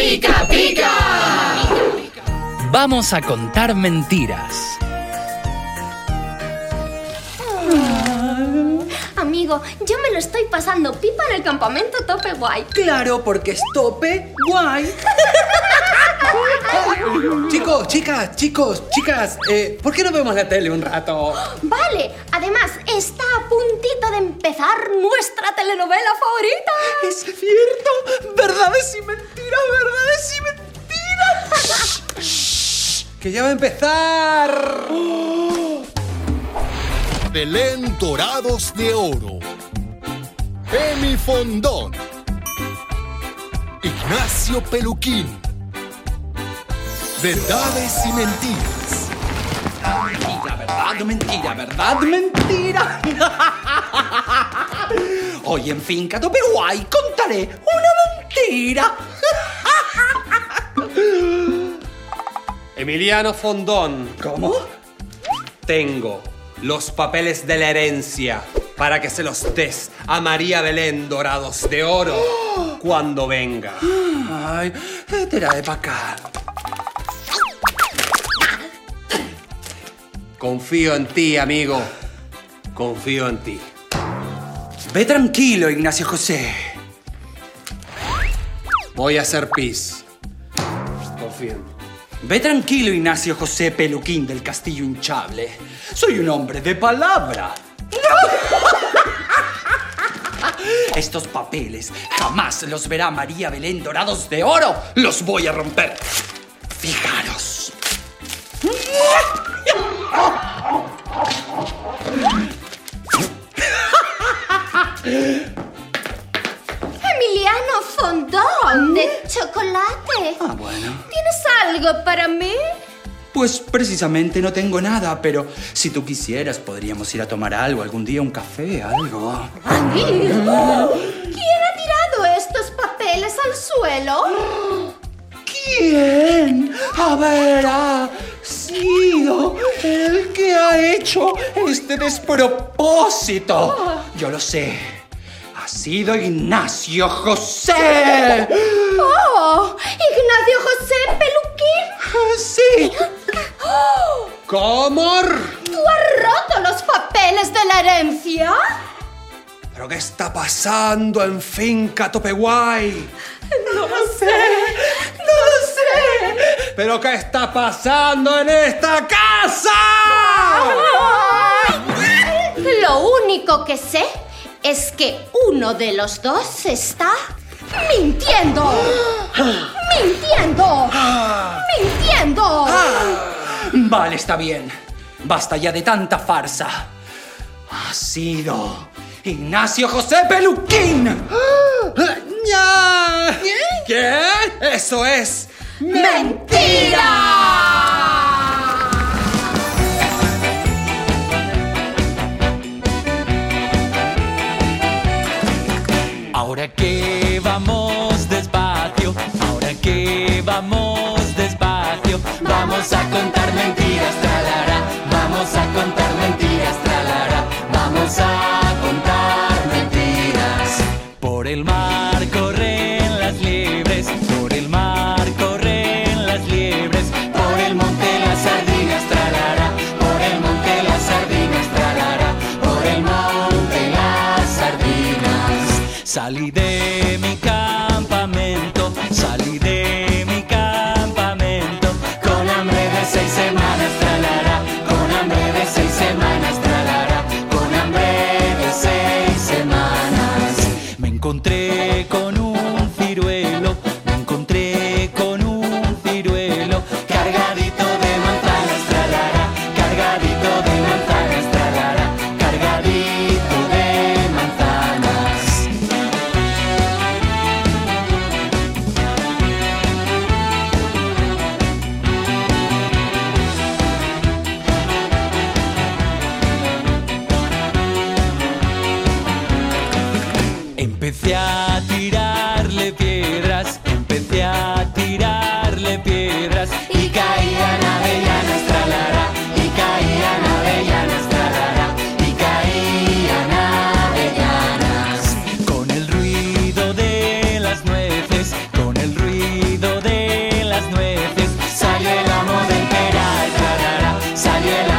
pica, pica. Vamos a contar mentiras. Amigo, yo me lo estoy pasando pipa en el campamento Tope Guay. Claro, porque es tope guay. chicos, chicas, chicos, chicas, eh, ¿por qué no vemos la tele un rato? Vale, además está a puntito de empezar nuestra telenovela favorita. Es cierto, verdades y mentiras, verdades y mentiras. que ya va a empezar. Belén Dorados de Oro. Emi Fondón. Ignacio Peluquín. Verdades y mentiras. Mentira, verdad, mentira, verdad, mentira. Hoy en Finca Tope Guay contaré una mentira. Emiliano Fondón, ¿Cómo? tengo los papeles de la herencia para que se los des a María Belén Dorados de Oro cuando venga. Ay, trae para acá. Confío en ti, amigo. Confío en ti. Ve tranquilo, Ignacio José. Voy a hacer pis. Confío en ti. Ve tranquilo, Ignacio José Peluquín del Castillo Hinchable. Soy un hombre de palabra. Estos papeles jamás los verá María Belén dorados de oro. Los voy a romper. Fijaros. Emiliano Fondón de chocolate. Ah, bueno. ¿Tienes algo para mí? Pues precisamente no tengo nada, pero si tú quisieras, podríamos ir a tomar algo, algún día un café, algo. Amigo, ¿quién ha tirado estos papeles al suelo? ¿Quién habrá sido el que ha hecho este despropósito? Yo lo sé. Ha sido Ignacio José. ¡Oh! ¡Ignacio José! Sí. ¿Cómo? ¿Tú has roto los papeles de la herencia? ¿Pero qué está pasando en Finca Topeguay? No lo sé, no lo sé. ¿Pero qué está pasando en esta casa? Lo único que sé es que uno de los dos está mintiendo. ¡Mintiendo! Vale, está bien. Basta ya de tanta farsa. Ha sido Ignacio José Peluquín. ¡Ya! ¿Qué? Eso es ¡Mentira! Ahora que olvidé mi campamento. tirarle piedras, empecé a tirarle piedras y caían avellanas, tralara, y caían avellanas, tralara, y caían avellanas. Con el ruido de las nueces, con el ruido de las nueces, salió el amo del peral, tralara, salió el